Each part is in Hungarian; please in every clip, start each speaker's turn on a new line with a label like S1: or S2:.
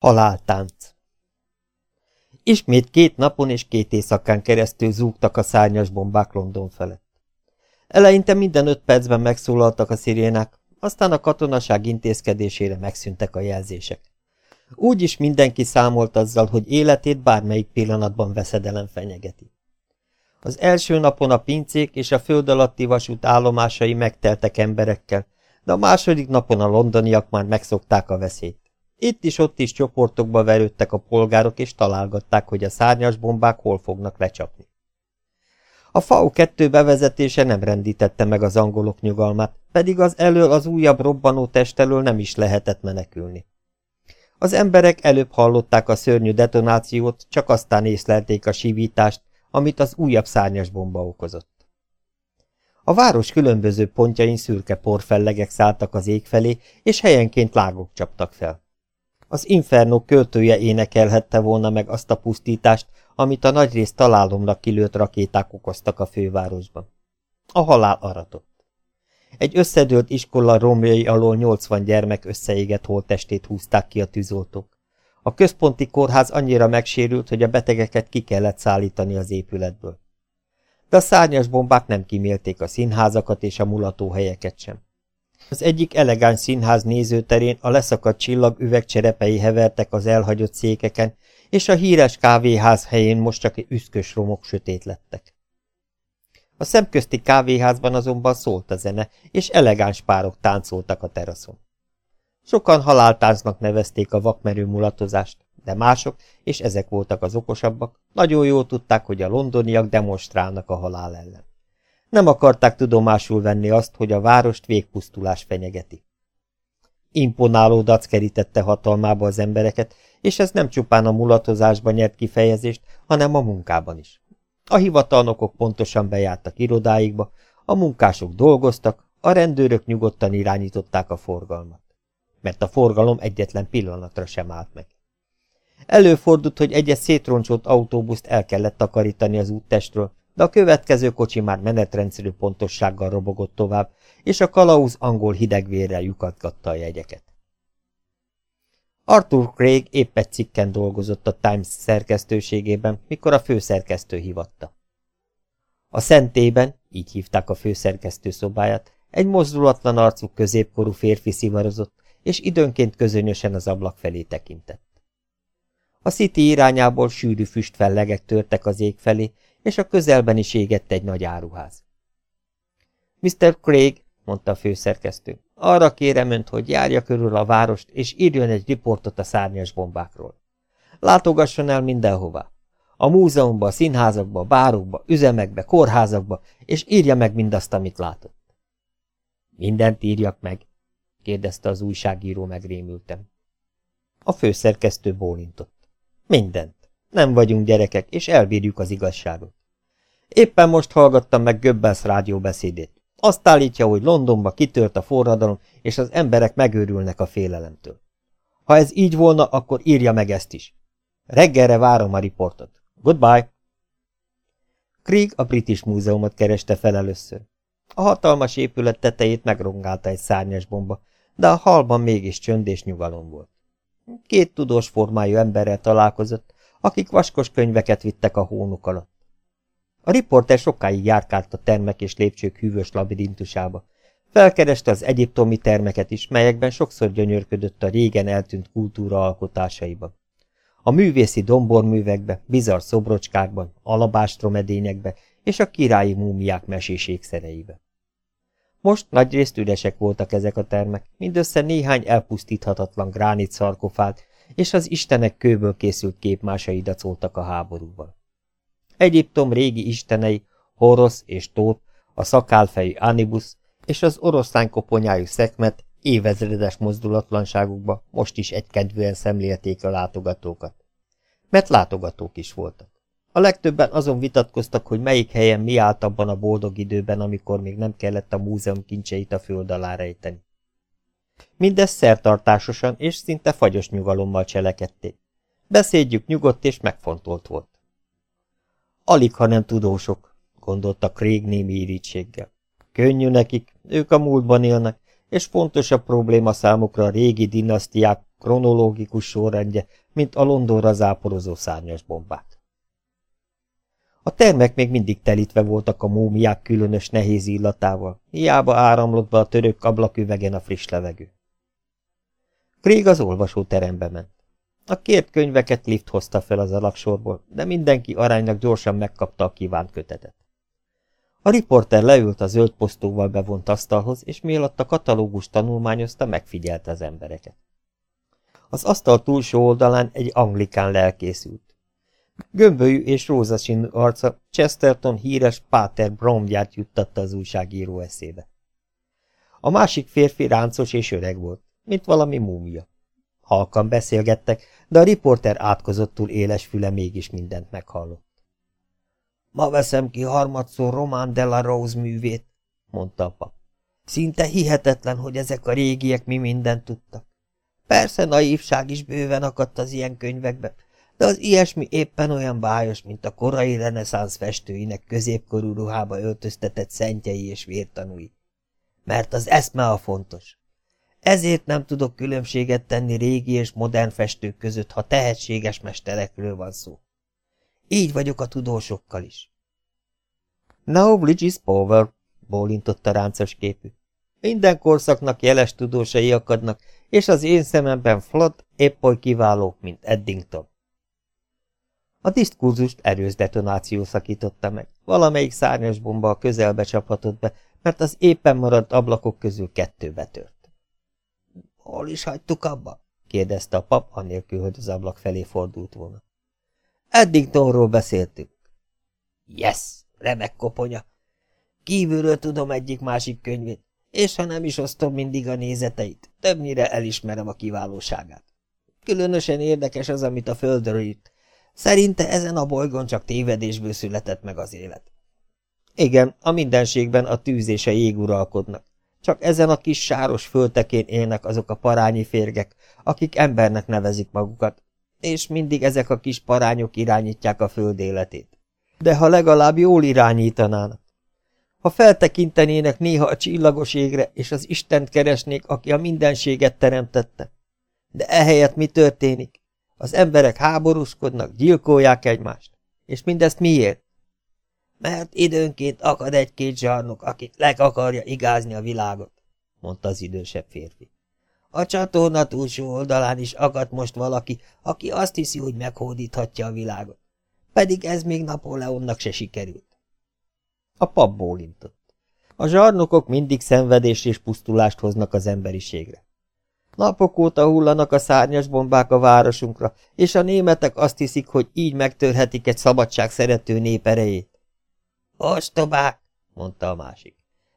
S1: Haláltánc Ismét két napon és két éjszakán keresztül zúgtak a szárnyas bombák London felett. Eleinte minden öt percben megszólaltak a szirénák, aztán a katonaság intézkedésére megszűntek a jelzések. Úgy is mindenki számolt azzal, hogy életét bármelyik pillanatban veszedelem fenyegeti. Az első napon a pincék és a föld alatti vasút állomásai megteltek emberekkel, de a második napon a londoniak már megszokták a veszélyt. Itt is ott is csoportokba verődtek a polgárok, és találgatták, hogy a szárnyas bombák hol fognak lecsapni. A FAU 2 bevezetése nem rendítette meg az angolok nyugalmát, pedig az elől az újabb robbanó test nem is lehetett menekülni. Az emberek előbb hallották a szörnyű detonációt, csak aztán észlelték a sívítást, amit az újabb szárnyas bomba okozott. A város különböző pontjain szürke porfellegek szálltak az ég felé, és helyenként lágok csaptak fel. Az Inferno költője énekelhette volna meg azt a pusztítást, amit a nagyrészt találomra kilőtt rakéták okoztak a fővárosban. A halál aratott. Egy összedőlt iskola romjai alól 80 gyermek összeégett holttestét húzták ki a tűzoltók. A központi kórház annyira megsérült, hogy a betegeket ki kellett szállítani az épületből. De a szárnyas bombák nem kimélték a színházakat és a mulatóhelyeket sem. Az egyik elegáns színház nézőterén a leszakadt csillag üvegcserepei hevertek az elhagyott székeken, és a híres kávéház helyén most csak üszkös romok sötét lettek. A szemközti kávéházban azonban szólt a zene, és elegáns párok táncoltak a teraszon. Sokan haláltáncnak nevezték a vakmerő mulatozást, de mások, és ezek voltak az okosabbak, nagyon jól tudták, hogy a londoniak demonstrálnak a halál ellen. Nem akarták tudomásul venni azt, hogy a várost végpusztulás fenyegeti. Imponáló dac kerítette hatalmába az embereket, és ez nem csupán a mulatozásban nyert kifejezést, hanem a munkában is. A hivatalnokok pontosan bejártak irodáikba, a munkások dolgoztak, a rendőrök nyugodtan irányították a forgalmat. Mert a forgalom egyetlen pillanatra sem állt meg. Előfordult, hogy egyes szétroncsolt autóbuszt el kellett takarítani az úttestről, de a következő kocsi már menetrendszerű pontossággal robogott tovább, és a kalauz angol hidegvérrel lyukatgatta a jegyeket. Arthur Craig épp egy cikken dolgozott a Times szerkesztőségében, mikor a főszerkesztő hivatta. A szentében, így hívták a főszerkesztő szobáját, egy mozdulatlan arcú középkorú férfi szivarozott, és időnként közönösen az ablak felé tekintett. A City irányából sűrű füstfellegek törtek az ég felé, és a közelben is égett egy nagy áruház. Mr. Craig, mondta a főszerkesztő, arra kérem önt, hogy járja körül a várost, és írjon egy riportot a szárnyas bombákról. Látogasson el mindenhová. A múzeumba, a színházakba, bárokba, üzemekbe, kórházakba, és írja meg mindazt, amit látott. Mindent írjak meg, kérdezte az újságíró megrémülten. A főszerkesztő bólintott. Mindent. Nem vagyunk gyerekek, és elbírjuk az igazságot. Éppen most hallgattam meg Göbbels rádióbeszédét. Azt állítja, hogy Londonba kitört a forradalom, és az emberek megőrülnek a félelemtől. Ha ez így volna, akkor írja meg ezt is. Reggelre várom a riportot. Goodbye! Krieg a British Múzeumot kereste fel először. A hatalmas épület tetejét megrongálta egy szárnyas bomba, de a halban mégis csönd és nyugalom volt. Két tudós formájú emberrel találkozott, akik vaskos könyveket vittek a hónuk alatt. A riporter sokáig járkált a termek és lépcsők hűvös labirintusába. Felkereste az egyiptomi termeket is, melyekben sokszor gyönyörködött a régen eltűnt kultúra alkotásaiban. A művészi domborművekbe, bizarr szobrocskákban, alabástromedényekbe és a királyi múmiák meséségszereibe. Most nagyrészt üresek voltak ezek a termek, mindössze néhány elpusztíthatatlan gránit szarkofát és az istenek kőből készült képmásai dacoltak a háborúval. Egyiptom régi istenei, Horosz és Tót, a szakálfejű Anibus és az oroszlán koponyájú Szekmet évezredes mozdulatlanságukba most is egykedvűen szemlélték a látogatókat. Mert látogatók is voltak. A legtöbben azon vitatkoztak, hogy melyik helyen mi állt abban a boldog időben, amikor még nem kellett a múzeum kincseit a föld alá rejteni. Mindez szertartásosan és szinte fagyos nyugalommal cselekedték. Beszédjük nyugodt és megfontolt volt. Alig, ha nem tudósok, gondolta Craig némi irítséggel. Könnyű nekik, ők a múltban élnek, és fontosabb probléma számukra a régi dinasztiák kronológikus sorrendje, mint a Londonra záporozó szárnyas bombák. A termek még mindig telítve voltak a mómiák különös nehéz illatával, hiába áramlott be a török ablaküvegen a friss levegő. Krég az olvasóterembe ment. A kért könyveket lift hozta fel az alaksorból, de mindenki aránylag gyorsan megkapta a kívánt kötetet. A riporter leült a zöld posztóval bevont asztalhoz, és mielőtt a katalógus tanulmányozta, megfigyelte az embereket. Az asztal túlsó oldalán egy anglikán lelkészült. Gömbölyű és rózsaszínű arca Chesterton híres Páter Bromját juttatta az újságíró eszébe. A másik férfi ráncos és öreg volt, mint valami múmia. Halkan beszélgettek, de a riporter átkozottul éles füle mégis mindent meghallott. Ma veszem ki harmadszor Román de la Rose művét, mondta a pap. Szinte hihetetlen, hogy ezek a régiek mi mindent tudtak. Persze naívság is bőven akadt az ilyen könyvekbe, de az ilyesmi éppen olyan bájos, mint a korai reneszánsz festőinek középkorú ruhába öltöztetett szentjei és vértanúi. Mert az eszme a fontos. Ezért nem tudok különbséget tenni régi és modern festők között, ha tehetséges mesterekről van szó. Így vagyok a tudósokkal is. Knowledge is power, bólintott a ráncos képű. Minden korszaknak jeles tudósai akadnak, és az én szememben Flood épp oly kiváló, mint Eddington. A diszkurzust erős detonáció szakította meg. Valamelyik szárnyas bomba a közelbe csaphatott be, mert az éppen maradt ablakok közül kettő betört. – Hol is hagytuk abba? – kérdezte a pap, anélkül, hogy az ablak felé fordult volna. – Eddingtonról beszéltünk. – Yes! Remek koponya! Kívülről tudom egyik-másik könyvét, és ha nem is osztom mindig a nézeteit, többnyire elismerem a kiválóságát. Különösen érdekes az, amit a földről írt, Szerinte ezen a bolygón csak tévedésből született meg az élet. Igen, a mindenségben a tűz és a jég uralkodnak. Csak ezen a kis sáros föltekén élnek azok a parányi férgek, akik embernek nevezik magukat, és mindig ezek a kis parányok irányítják a föld életét. De ha legalább jól irányítanának, ha feltekintenének néha a csillagos égre, és az Istent keresnék, aki a mindenséget teremtette. De ehelyett mi történik? Az emberek háborúskodnak, gyilkolják egymást. És mindezt miért? Mert időnként akad egy-két zsarnok, akit leg akarja igázni a világot, mondta az idősebb férfi. A csatorna túlsó oldalán is akadt most valaki, aki azt hiszi, hogy meghódíthatja a világot. Pedig ez még Napóleonnak se sikerült. A pap bólintott. A zsarnokok mindig szenvedést és pusztulást hoznak az emberiségre. Napok óta hullanak a szárnyas bombák a városunkra, és a németek azt hiszik, hogy így megtörhetik egy szabadság szerető nép erejét. Ostobák, mondta a másik.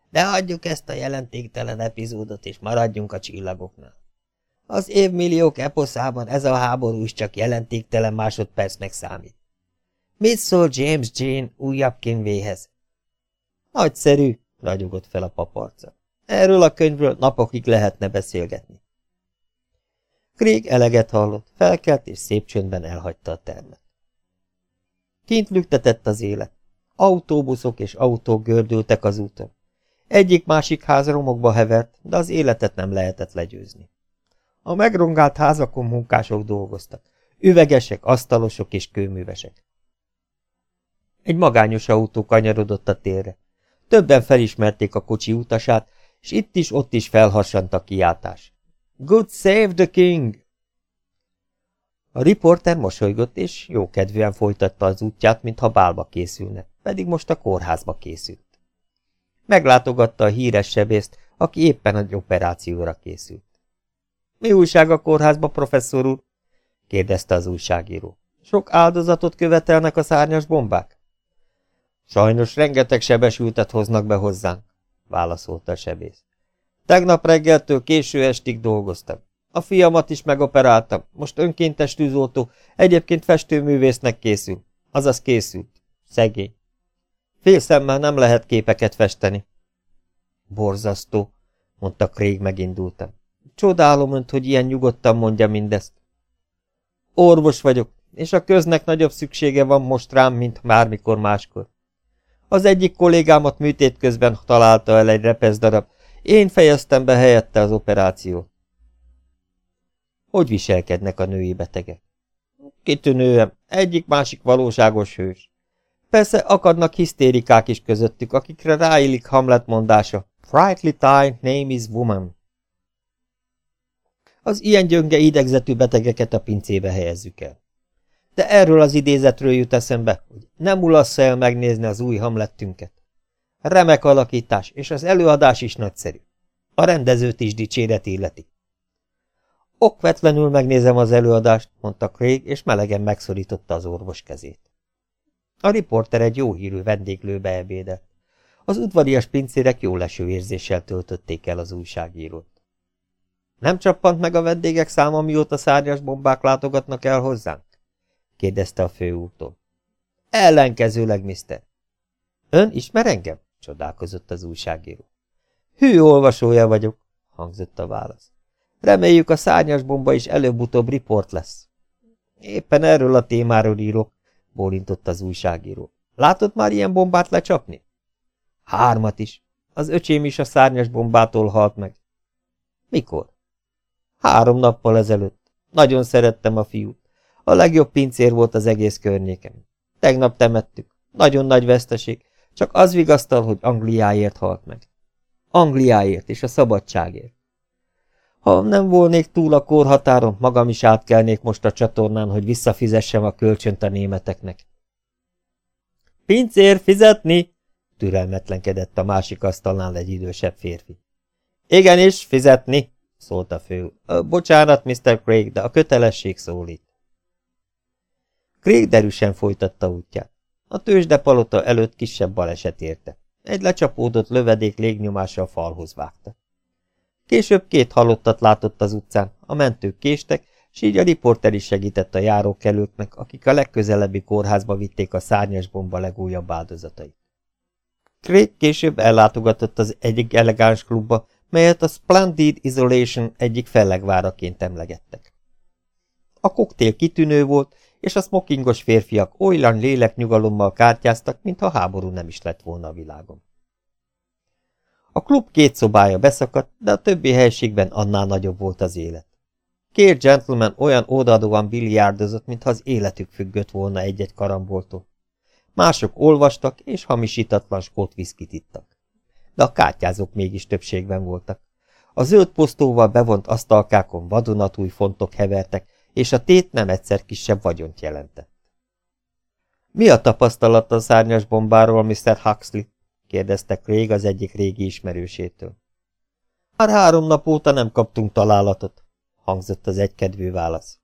S1: De hagyjuk ezt a jelentéktelen epizódot, és maradjunk a csillagoknál. Az évmilliók eposzában ez a háború is csak jelentéktelen másodpercnek számít. Mit szól James Jane újabb könyvéhez? Nagyszerű, ragyogott fel a paparca. Erről a könyvről napokig lehetne beszélgetni. Craig eleget hallott, felkelt és szép csöndben elhagyta a termet. Kint lüktetett az élet. Autóbuszok és autók gördültek az úton. Egyik-másik ház romokba hevert, de az életet nem lehetett legyőzni. A megrongált házakon munkások dolgoztak, üvegesek, asztalosok és kőművesek. Egy magányos autó kanyarodott a térre. Többen felismerték a kocsi utasát, és itt is, ott is felharsant a kiáltás. Good save the king! A riporter mosolygott, és jókedvűen folytatta az útját, mintha bálba készülne, pedig most a kórházba készült. Meglátogatta a híres sebészt, aki éppen egy operációra készült. Mi újság a kórházba, professzor úr? kérdezte az újságíró. Sok áldozatot követelnek a szárnyas bombák? Sajnos rengeteg sebesültet hoznak be hozzánk, válaszolta a sebész. Tegnap reggeltől késő estig dolgoztam. A fiamat is megoperáltam, most önkéntes tűzoltó, egyébként festőművésznek készül. Azaz készült. Szegény. Fél szemmel nem lehet képeket festeni. Borzasztó, mondta Craig megindultam. Csodálom önt, hogy ilyen nyugodtan mondja mindezt. Orvos vagyok, és a köznek nagyobb szüksége van most rám, mint bármikor máskor. Az egyik kollégámat műtét közben találta el egy repesz darab, én fejeztem be helyette az operációt. Hogy viselkednek a női betegek? Kitűnően, egyik-másik valóságos hős. Persze akadnak hisztérikák is közöttük, akikre ráillik Hamlet mondása. Frightly time name is woman. Az ilyen gyönge idegzetű betegeket a pincébe helyezzük el. De erről az idézetről jut eszembe, hogy nem ulassza el megnézni az új Hamlettünket. Remek alakítás, és az előadás is nagyszerű. A rendezőt is dicséret illeti. Okvetlenül megnézem az előadást, mondta Craig, és melegen megszorította az orvos kezét. A riporter egy jó hírű vendéglőbe ebédett. Az udvarias pincérek jó leső érzéssel töltötték el az újságírót. Nem csappant meg a vendégek száma, mióta szárnyas bombák látogatnak el hozzánk? kérdezte a főúrtól. Ellenkezőleg, mister. Ön ismer engem? Csodálkozott az újságíró. Hű olvasója vagyok, hangzott a válasz. Reméljük a szárnyas bomba is előbb-utóbb riport lesz. Éppen erről a témáról írok, bólintott az újságíró. Látott már ilyen bombát lecsapni? Hármat is. Az öcsém is a szárnyas bombától halt meg. Mikor? Három nappal ezelőtt. Nagyon szerettem a fiút. A legjobb pincér volt az egész környéken. Tegnap temettük. Nagyon nagy veszteség. Csak az vigasztal, hogy Angliáért halt meg. Angliáért és a szabadságért. Ha nem volnék túl a korhatáron, magam is átkelnék most a csatornán, hogy visszafizessem a kölcsönt a németeknek. Pincér, fizetni! türelmetlenkedett a másik asztalnál egy idősebb férfi. Igenis, fizetni, szólt a fő. Bocsánat, Mr. Craig, de a kötelesség szólít. Craig derűsen folytatta útját. A tőzsdepalota előtt kisebb baleset érte. Egy lecsapódott lövedék légnyomása a falhoz vágta. Később két halottat látott az utcán, a mentők késtek, s így a riporter is segített a járókelőknek, akik a legközelebbi kórházba vitték a szárnyas bomba legújabb áldozatait. Craig később ellátogatott az egyik elegáns klubba, melyet a Splendid Isolation egyik fellegváraként emlegettek. A koktél kitűnő volt, és a smokingos férfiak olyan léleknyugalommal kártyáztak, mintha háború nem is lett volna a világon. A klub két szobája beszakadt, de a többi helységben annál nagyobb volt az élet. Két gentleman olyan odaadóan biliárdozott, mintha az életük függött volna egy-egy karamboltól. Mások olvastak, és hamisítatlan skót viszkit ittak. De a kártyázók mégis többségben voltak. A zöld posztóval bevont asztalkákon vadonatúj fontok hevertek, és a tét nem egyszer kisebb vagyont jelentett. Mi a tapasztalat a szárnyas bombáról, Mr. Huxley? kérdezte Craig az egyik régi ismerősétől. Már három nap óta nem kaptunk találatot, hangzott az egykedvű válasz.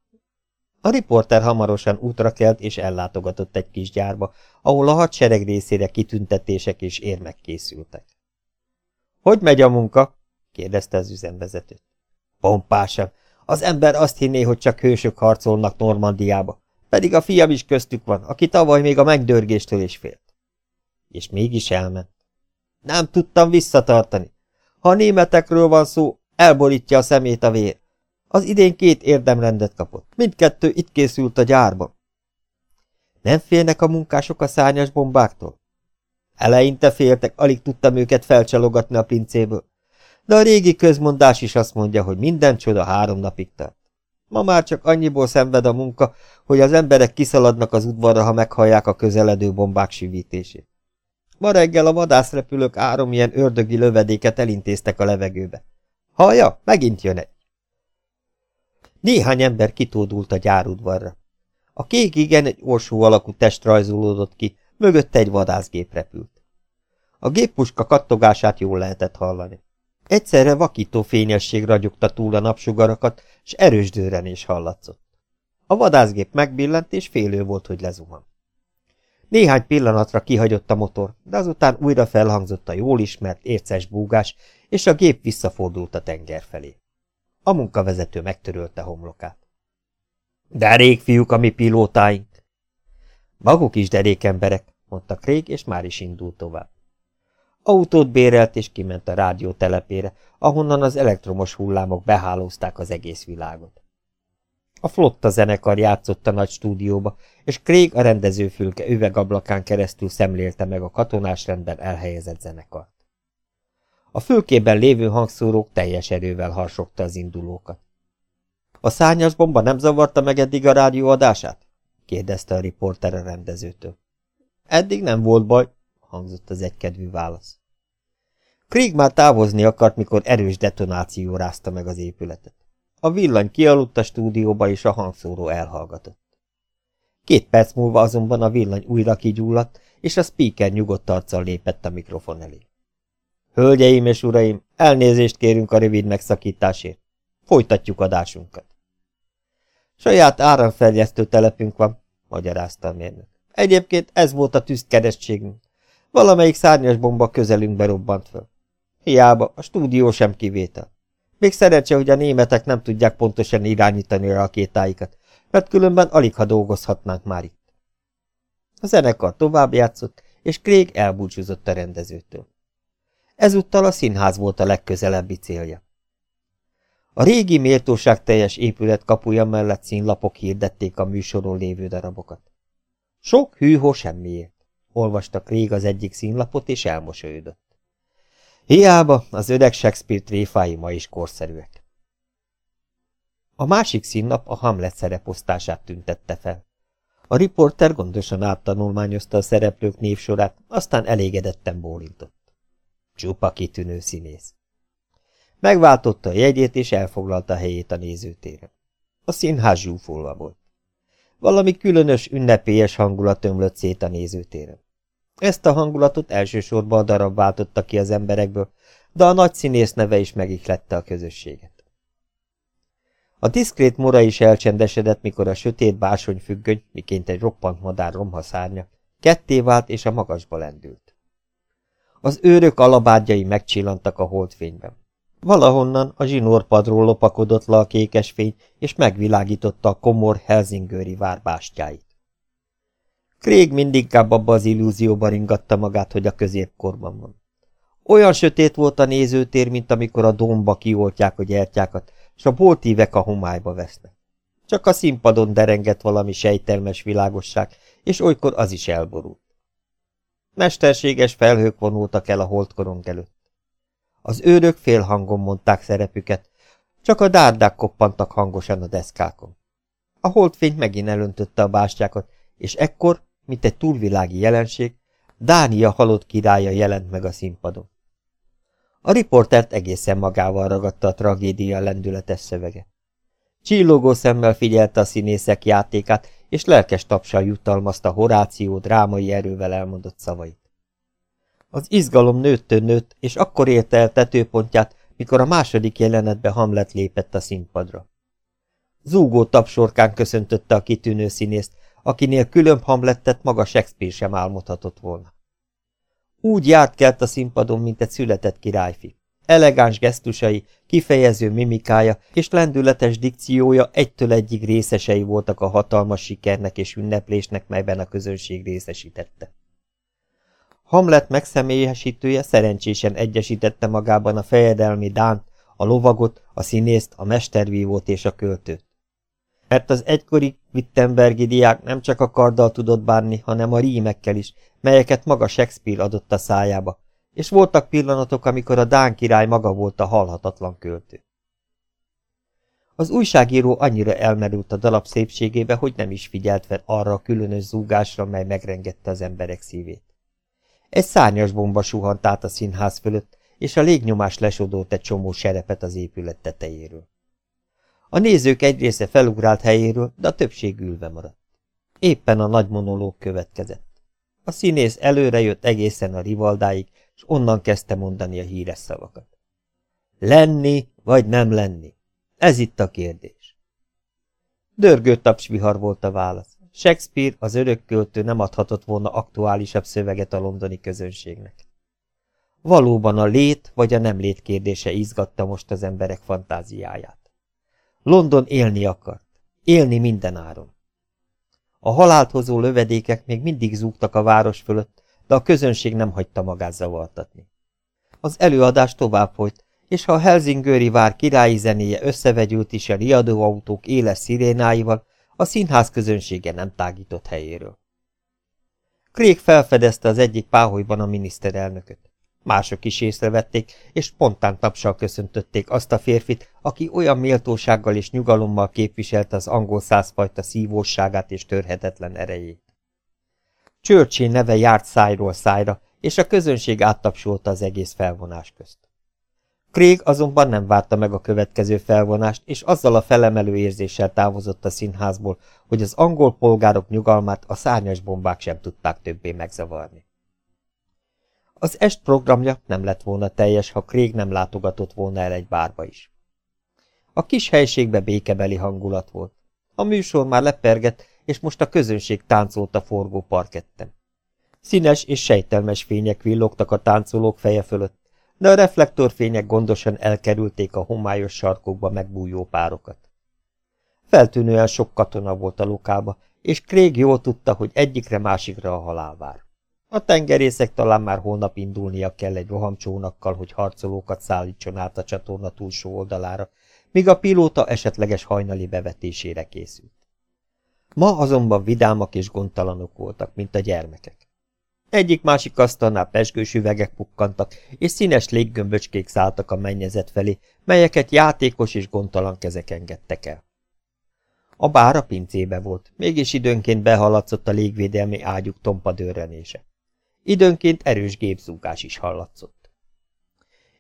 S1: A riporter hamarosan útra kelt és ellátogatott egy kis gyárba, ahol a hadsereg részére kitüntetések és érmek készültek. Hogy megy a munka? kérdezte az üzemvezető. Pompásan. Az ember azt hinné, hogy csak hősök harcolnak Normandiába, pedig a fiam is köztük van, aki tavaly még a megdörgéstől is félt. És mégis elment. Nem tudtam visszatartani. Ha németekről van szó, elborítja a szemét a vér. Az idén két érdemrendet kapott. Mindkettő itt készült a gyárban. Nem félnek a munkások a szárnyas bombáktól? Eleinte féltek, alig tudtam őket felcsalogatni a pincéből. De a régi közmondás is azt mondja, hogy minden csoda három napig tart. Ma már csak annyiból szenved a munka, hogy az emberek kiszaladnak az udvarra, ha meghallják a közeledő bombák sivítését. Ma reggel a vadászrepülők árom ilyen ördögi lövedéket elintéztek a levegőbe. Hallja, megint jön egy. Néhány ember kitódult a gyárudvarra. A kék igen egy orsó alakú test rajzolódott ki, mögötte egy vadászgép repült. A géppuska kattogását jól lehetett hallani. Egyszerre vakító fényesség ragyogta túl a napsugarakat, s erős dőrenés hallatszott. A vadászgép megbillent, és félő volt, hogy lezuhan. Néhány pillanatra kihagyott a motor, de azután újra felhangzott a jól ismert érces búgás, és a gép visszafordult a tenger felé. A munkavezető megtörölte homlokát. Derék, fiúk, a mi pilótáink! Maguk is derék emberek, mondta Craig, és már is indult tovább. Autót bérelt, és kiment a rádió telepére, ahonnan az elektromos hullámok behálózták az egész világot. A flotta zenekar játszott a nagy stúdióba, és Craig a rendezőfülke üvegablakán keresztül szemlélte meg a katonás rendben elhelyezett zenekart. A fülkében lévő hangszórók teljes erővel harsogta az indulókat. A szányas bomba nem zavarta meg eddig a rádióadását? kérdezte a riporter a rendezőtől. Eddig nem volt baj, hangzott az egykedvű válasz. Krieg már távozni akart, mikor erős detonáció rázta meg az épületet. A villany kialudt a stúdióba, és a hangszóró elhallgatott. Két perc múlva azonban a villany újra kigyulladt, és a speaker nyugodt arccal lépett a mikrofon elé. Hölgyeim és uraim, elnézést kérünk a rövid megszakításért. Folytatjuk adásunkat. Saját áramfeljesztő telepünk van, magyarázta a mérnök. Egyébként ez volt a tűzkeresztségünk. Valamelyik szárnyas bomba közelünkbe robbant föl. Hiába, a stúdió sem kivétel. Még szerencse, hogy a németek nem tudják pontosan irányítani a rakétáikat, mert különben alig ha dolgozhatnánk már itt. A zenekar tovább játszott, és Craig elbúcsúzott a rendezőtől. Ezúttal a színház volt a legközelebbi célja. A régi méltóság teljes épület kapuja mellett színlapok hirdették a műsoron lévő darabokat. Sok hűhó semmiért. Olvasta Craig az egyik színlapot, és elmosolyodott. Hiába, az öreg Shakespeare tréfái ma is korszerűek. A másik színnap a Hamlet szereposztását tüntette fel. A riporter gondosan áttanulmányozta a szereplők névsorát, aztán elégedetten bólintott. Csupa kitűnő színész. Megváltotta a jegyét, és elfoglalta a helyét a nézőtéren. A színház zsúfolva volt. Valami különös, ünnepélyes hangulat ömlött szét a nézőtéren. Ezt a hangulatot elsősorban a darab váltotta ki az emberekből, de a nagy színész neve is megihlette a közösséget. A diszkrét mora is elcsendesedett, mikor a sötét bársony függöny, miként egy roppant madár romha szárnya, ketté vált és a magasba lendült. Az őrök alabádjai megcsillantak a holdfényben. Valahonnan a zsinórpadról lopakodott le a kékes fény, és megvilágította a komor Helsingőri várbástyáit. Craig mindinkább abba az illúzióba ringatta magát, hogy a középkorban van. Olyan sötét volt a nézőtér, mint amikor a domba kioltják a gyertyákat, és a boltívek a homályba vesznek. Csak a színpadon derengett valami sejtelmes világosság, és olykor az is elborult. Mesterséges felhők vonultak el a holdkorong előtt. Az őrök félhangon mondták szerepüket, csak a dárdák koppantak hangosan a deszkákon. A holdfény megint elöntötte a bástyákat, és ekkor, mint egy túlvilági jelenség, Dánia halott királya jelent meg a színpadon. A riportert egészen magával ragadta a tragédia lendületes szövege. Csillogó szemmel figyelte a színészek játékát, és lelkes tapsal jutalmazta Horáció drámai erővel elmondott szavait. Az izgalom nőttől nőtt, és akkor érte el tetőpontját, mikor a második jelenetbe Hamlet lépett a színpadra. Zúgó tapsorkán köszöntötte a kitűnő színészt, akinél külön Hamlettet maga Shakespeare sem álmodhatott volna. Úgy járt kelt a színpadon, mint egy született királyfi. Elegáns gesztusai, kifejező mimikája és lendületes dikciója egytől egyig részesei voltak a hatalmas sikernek és ünneplésnek, melyben a közönség részesítette. Hamlet megszemélyesítője szerencsésen egyesítette magában a fejedelmi dánt, a lovagot, a színészt, a mestervívót és a költőt. Mert az egykori Wittenbergi diák nem csak a karddal tudott bánni, hanem a rímekkel is, melyeket maga Shakespeare adott a szájába, és voltak pillanatok, amikor a Dán király maga volt a halhatatlan költő. Az újságíró annyira elmerült a dalap szépségébe, hogy nem is figyelt fel arra a különös zúgásra, mely megrengette az emberek szívét. Egy szárnyas bomba suhant át a színház fölött, és a légnyomás lesodort egy csomó serepet az épület tetejéről. A nézők egy része felugrált helyéről, de a többség ülve maradt. Éppen a nagy monológ következett. A színész előre jött egészen a rivaldáig, és onnan kezdte mondani a híres szavakat. Lenni, vagy nem lenni? Ez itt a kérdés. Dörgő tapsvihar volt a válasz. Shakespeare, az örök költő nem adhatott volna aktuálisabb szöveget a londoni közönségnek. Valóban a lét vagy a nem lét kérdése izgatta most az emberek fantáziáját. London élni akart. Élni minden áron. A halált hozó lövedékek még mindig zúgtak a város fölött, de a közönség nem hagyta magát zavartatni. Az előadás tovább folyt, és ha a Helsingőri vár királyi zenéje összevegyült is a riadóautók éles szirénáival, a színház közönsége nem tágított helyéről. Craig felfedezte az egyik páholyban a miniszterelnököt. Mások is észrevették, és spontán tapsal köszöntötték azt a férfit, aki olyan méltósággal és nyugalommal képviselte az angol százfajta szívóságát és törhetetlen erejét. Churchill neve járt szájról szájra, és a közönség áttapsolta az egész felvonás közt. Craig azonban nem várta meg a következő felvonást, és azzal a felemelő érzéssel távozott a színházból, hogy az angol polgárok nyugalmát a szárnyas bombák sem tudták többé megzavarni. Az est programja nem lett volna teljes, ha Craig nem látogatott volna el egy bárba is. A kis helységbe békebeli hangulat volt. A műsor már lepergett, és most a közönség táncolt a forgó parketten. Színes és sejtelmes fények villogtak a táncolók feje fölött, de a reflektorfények gondosan elkerülték a homályos sarkokba megbújó párokat. Feltűnően sok katona volt a lokába, és Craig jól tudta, hogy egyikre másikra a halál vár. A tengerészek talán már holnap indulnia kell egy rohamcsónakkal, hogy harcolókat szállítson át a csatorna túlsó oldalára, míg a pilóta esetleges hajnali bevetésére készült. Ma azonban vidámak és gondtalanok voltak, mint a gyermekek. Egyik-másik asztalnál pesgős üvegek pukkantak, és színes léggömböcskék szálltak a mennyezet felé, melyeket játékos és gondtalan kezek engedtek el. A bár a pincébe volt, mégis időnként behaladszott a légvédelmi ágyuk tompa dörrenése. Időnként erős gépzúgás is hallatszott.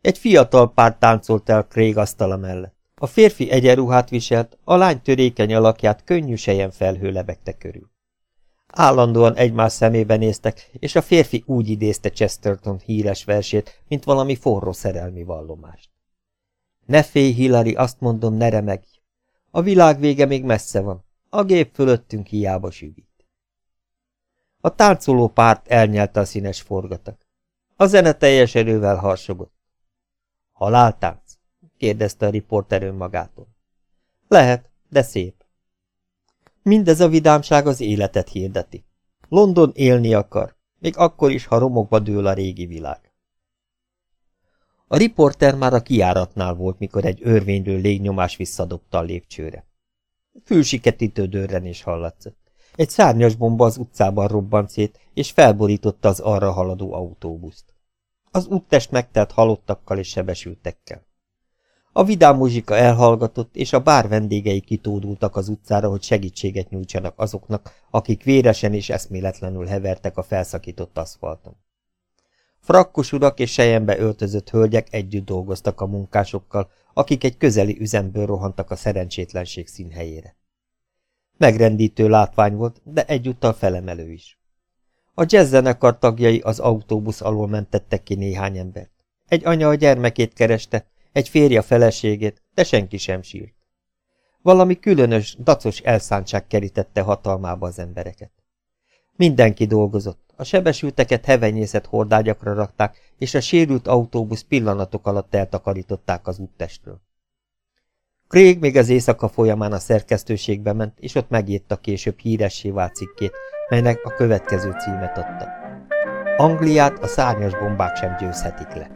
S1: Egy fiatal pár táncolt el Craig asztala mellett. A férfi egyenruhát viselt, a lány törékeny alakját könnyű sejen felhő lebegte körül. Állandóan egymás szemébe néztek, és a férfi úgy idézte Chesterton híres versét, mint valami forró szerelmi vallomást. Ne félj, Hillary, azt mondom, ne remegj. A világ vége még messze van. A gép fölöttünk hiába süvít. A táncoló párt elnyelte a színes forgatak. A zene teljes erővel harsogott. Haláltánc? kérdezte a riporter önmagától. Lehet, de szép. Mindez a vidámság az életet hirdeti. London élni akar, még akkor is, ha romokba dől a régi világ. A riporter már a kiáratnál volt, mikor egy örvényről légnyomás visszadobta a lépcsőre. Fülsiketítő dörrenés hallatszott. Egy szárnyas bomba az utcában robbant szét, és felborította az arra haladó autóbuszt. Az úttest megtelt halottakkal és sebesültekkel. A vidám muzsika elhallgatott, és a bár vendégei kitódultak az utcára, hogy segítséget nyújtsanak azoknak, akik véresen és eszméletlenül hevertek a felszakított aszfalton. Frakkos urak és sejembe öltözött hölgyek együtt dolgoztak a munkásokkal, akik egy közeli üzemből rohantak a szerencsétlenség színhelyére. Megrendítő látvány volt, de egyúttal felemelő is. A jazzzenekar tagjai az autóbusz alól mentettek ki néhány embert. Egy anya a gyermekét kereste, egy férje feleségét, de senki sem sírt. Valami különös, dacos elszántság kerítette hatalmába az embereket. Mindenki dolgozott, a sebesülteket hevenyészet hordágyakra rakták, és a sérült autóbusz pillanatok alatt eltakarították az úttestről. Craig még az éjszaka folyamán a szerkesztőségbe ment, és ott megírta később híressé vált cikkét, melynek a következő címet adta. Angliát a szárnyas bombák sem győzhetik le.